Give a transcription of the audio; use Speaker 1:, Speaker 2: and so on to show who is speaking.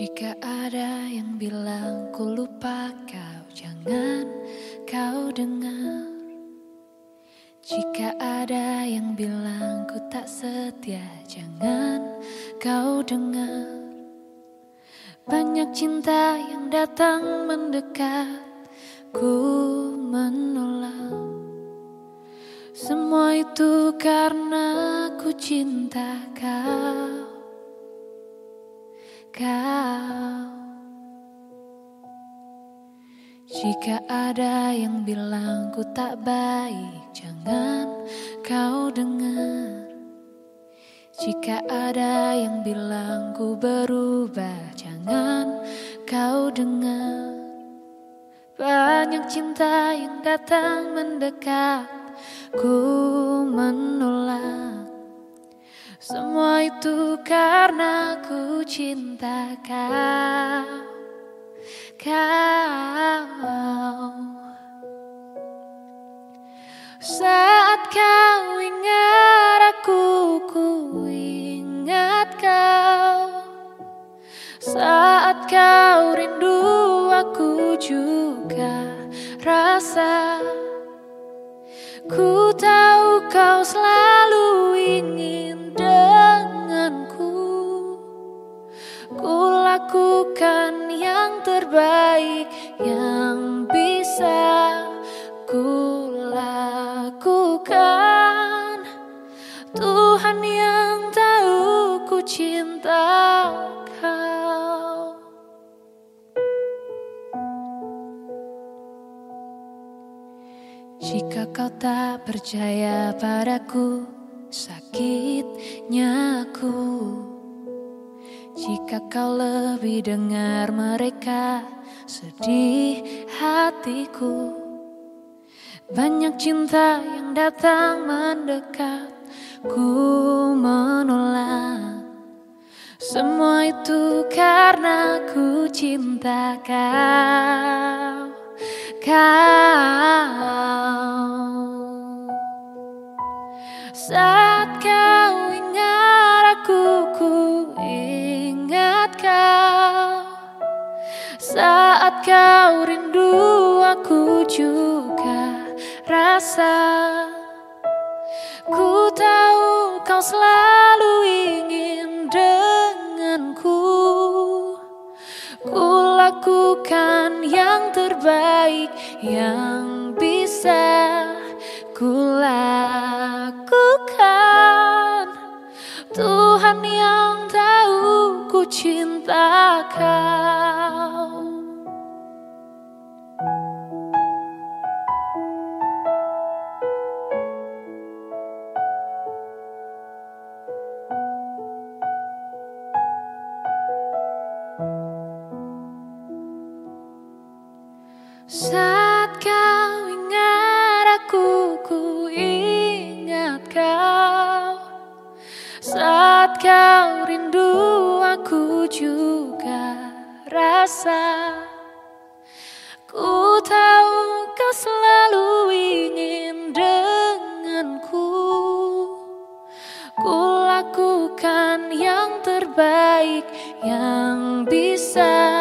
Speaker 1: Jika ada yang bilang ku lupa kau, jangan kau dengar. Jika ada yang bilang ku tak setia, jangan kau dengar. Banyak cinta yang datang mendekat, ku menolak. Semua itu karena ku cinta kau. Kau. Jika ada yang bilang ku tak baik, jangan kau dengar. Jika ada yang bilang ku berubah, jangan kau dengar. Banyak cinta yang datang mendekat, ku menolak. Semua itu karena ku cinta kau. Kau Kau rindu aku juga rasa Ku tahu kau selalu ingin denganku. Ku lakukan yang terbaik yang bisa ku lakukan. Tuhan yang tahu ku cinta Jika kau tak percaya padaku Sakitnya aku. Jika kau lebih dengar mereka Sedih hatiku. Banyak cinta yang datang mendekat Ku menolak. Semua itu karena ku cinta kau Kau Saat kau ingat aku Ku ingat kau. Saat kau rindu aku juga rasa. Ku tahu kau selalu ingin denganku. Ku lakukan yang terbaik yang bisa ku lakukan Tuhan yang tahu ku cinta kau Saat kau ingat aku, ku ingat kau. Saat kau rindu aku juga rasa. Ku tahu kau selalu ingin denganku. Ku lakukan yang terbaik yang bisa